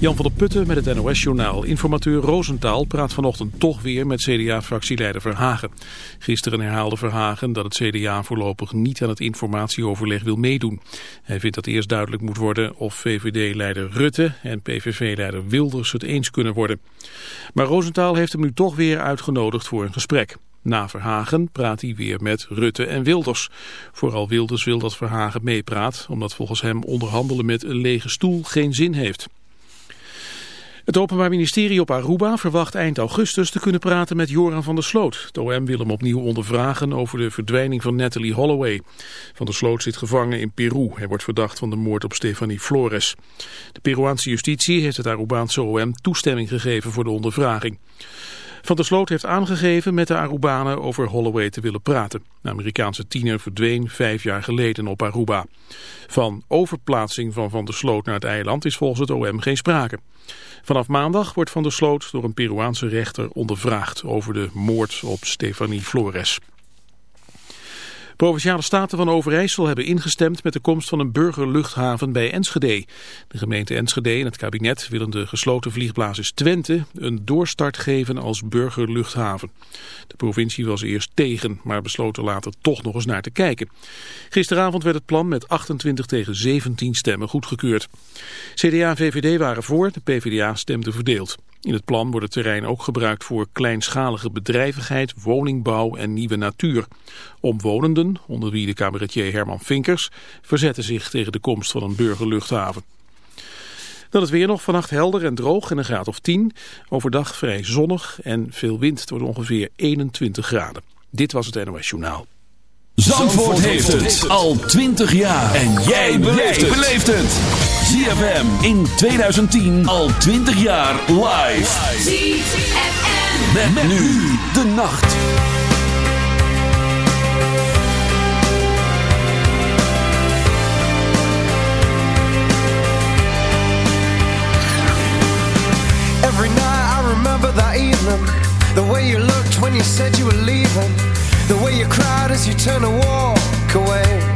Jan van der Putten met het NOS-journaal. Informateur Roosentaal praat vanochtend toch weer met CDA-fractieleider Verhagen. Gisteren herhaalde Verhagen dat het CDA voorlopig niet aan het informatieoverleg wil meedoen. Hij vindt dat eerst duidelijk moet worden of VVD-leider Rutte en PVV-leider Wilders het eens kunnen worden. Maar Roosentaal heeft hem nu toch weer uitgenodigd voor een gesprek. Na Verhagen praat hij weer met Rutte en Wilders. Vooral Wilders wil dat Verhagen meepraat, omdat volgens hem onderhandelen met een lege stoel geen zin heeft. Het Openbaar Ministerie op Aruba verwacht eind augustus te kunnen praten met Joran van der Sloot. Het OM wil hem opnieuw ondervragen over de verdwijning van Natalie Holloway. Van der Sloot zit gevangen in Peru. Hij wordt verdacht van de moord op Stefanie Flores. De Peruaanse justitie heeft het Arubaanse OM toestemming gegeven voor de ondervraging. Van der Sloot heeft aangegeven met de Arubanen over Holloway te willen praten. De Amerikaanse tiener verdween vijf jaar geleden op Aruba. Van overplaatsing van Van der Sloot naar het eiland is volgens het OM geen sprake. Vanaf maandag wordt Van der Sloot door een Peruaanse rechter ondervraagd over de moord op Stefanie Flores. Provinciale staten van Overijssel hebben ingestemd met de komst van een burgerluchthaven bij Enschede. De gemeente Enschede en het kabinet willen de gesloten vliegbasis Twente een doorstart geven als burgerluchthaven. De provincie was eerst tegen, maar besloot er later toch nog eens naar te kijken. Gisteravond werd het plan met 28 tegen 17 stemmen goedgekeurd. CDA en VVD waren voor, de PvdA stemde verdeeld. In het plan wordt het terrein ook gebruikt voor kleinschalige bedrijvigheid, woningbouw en nieuwe natuur. Omwonenden, onder wie de cabaretier Herman Vinkers, verzetten zich tegen de komst van een burgerluchthaven. Dan het weer nog vannacht helder en droog en een graad of 10. Overdag vrij zonnig en veel wind. Het ongeveer 21 graden. Dit was het NOS Journaal. Zandvoort, heeft het al 20 jaar. En jij beleeft het. ZFM in 2010 al 20 jaar live. ZFM. Met, nu de nacht. Every night I remember that evening The way you looked when you said you were leaving The way you cried as you turned to walk away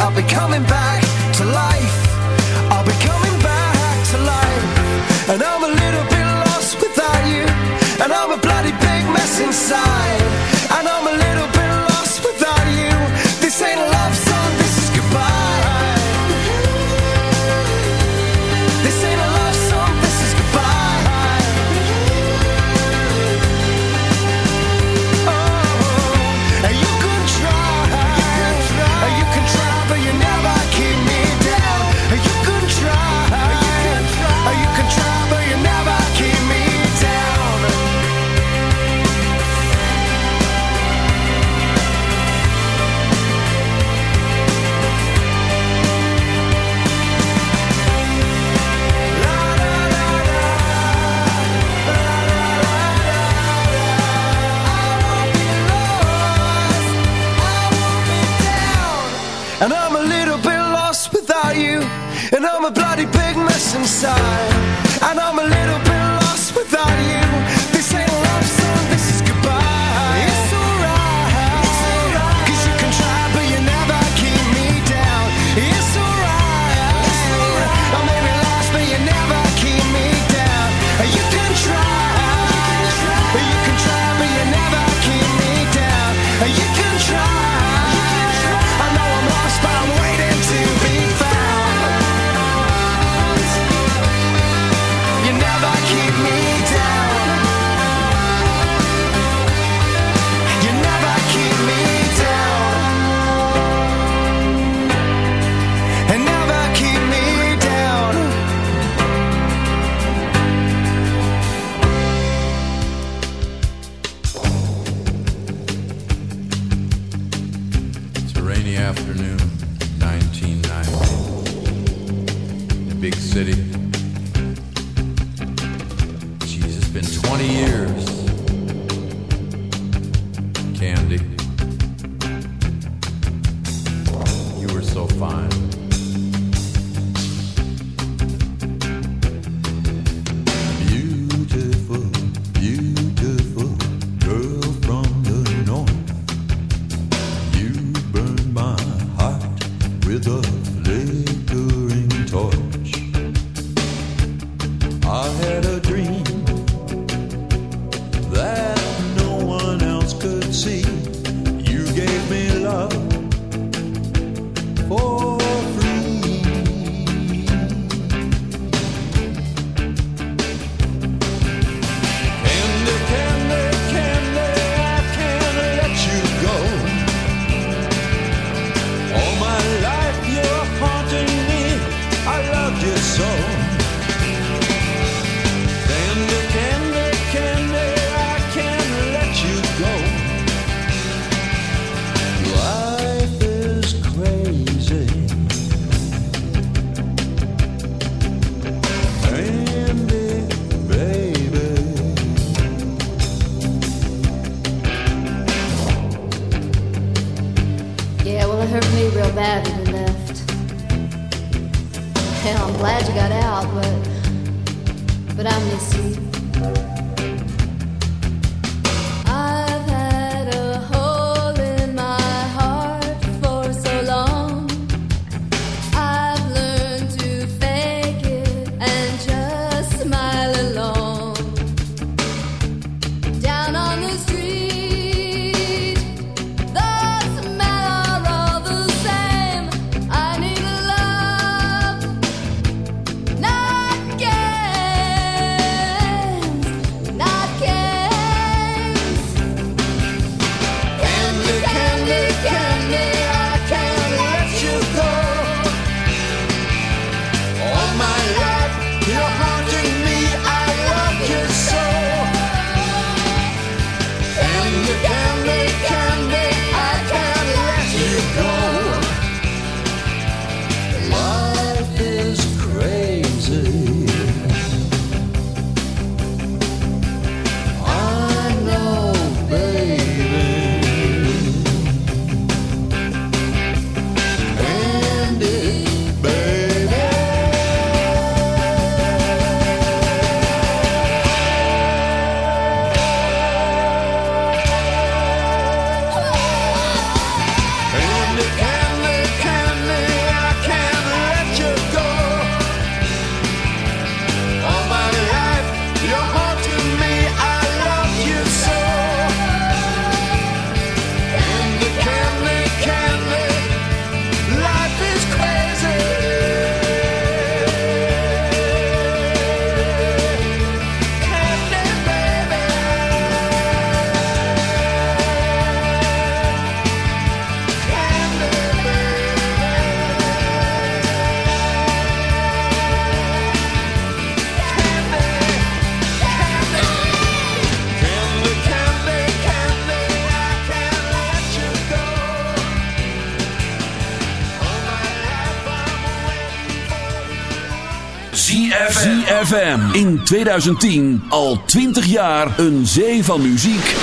ZFM in 2010 al 20 jaar een zee van muziek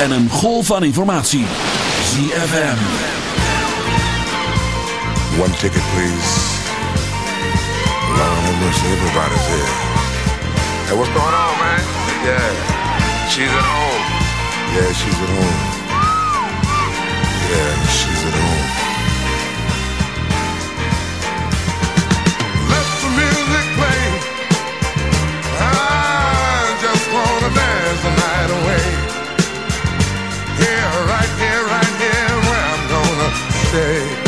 en een golf van informatie. ZFM. One ticket please. Lord have mercy, everybody's here. Hey, what's going on, man? Yeah, she's at home. Yeah, she's at home. Yeah, she's at home. say.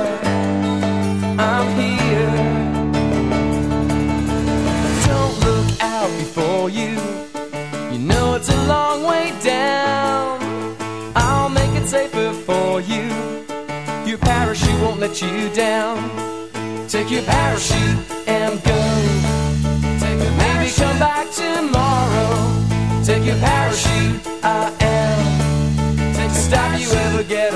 let you down. Take your parachute and go. Take your Maybe parachute. come back tomorrow. Take your parachute, I am. Take Stop you ever get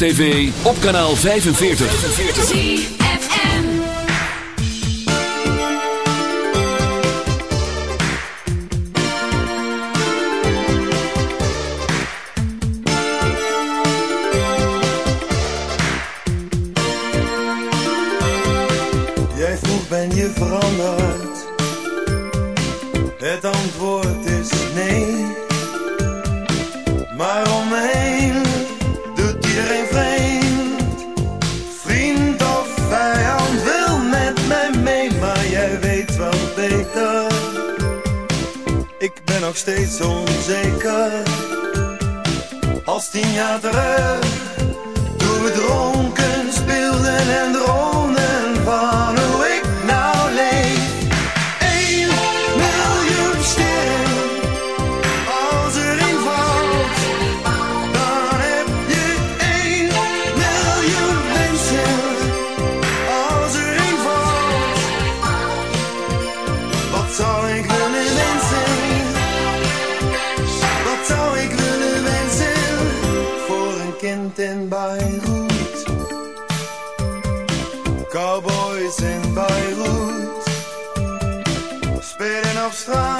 TV op kanaal 45. 45. Jij vroeg ben je veranderd. Het antwoord is nee. nog steeds onzeker. Als tien jaar terug, toen we dronken speelden en dronen van. far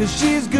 Cause she's good.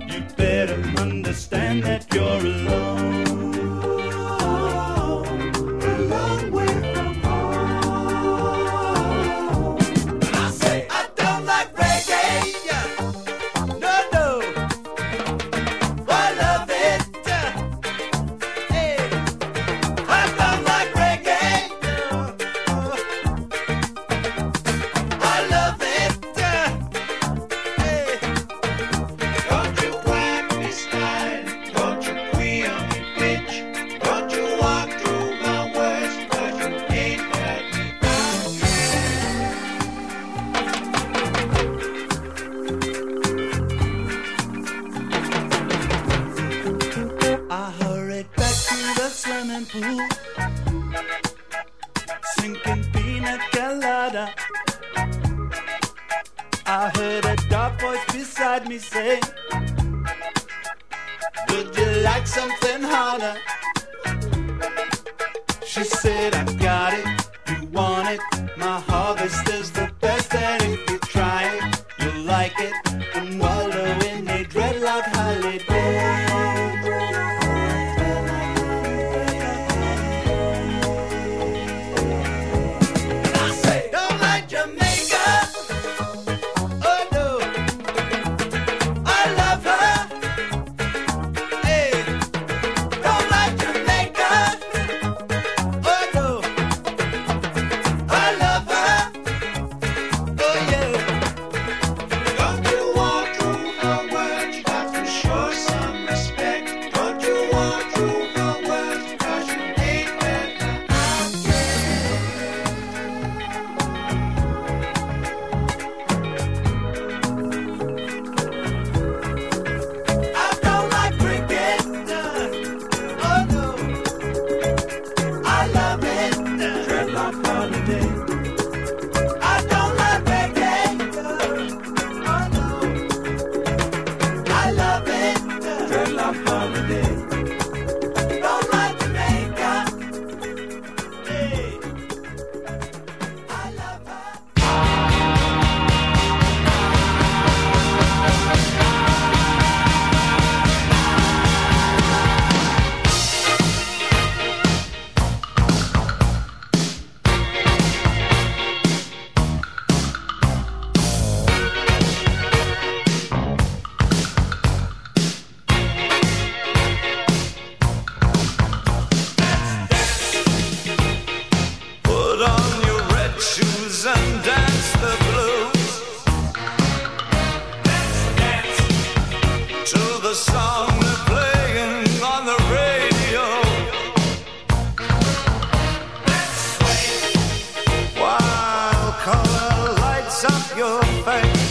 your face.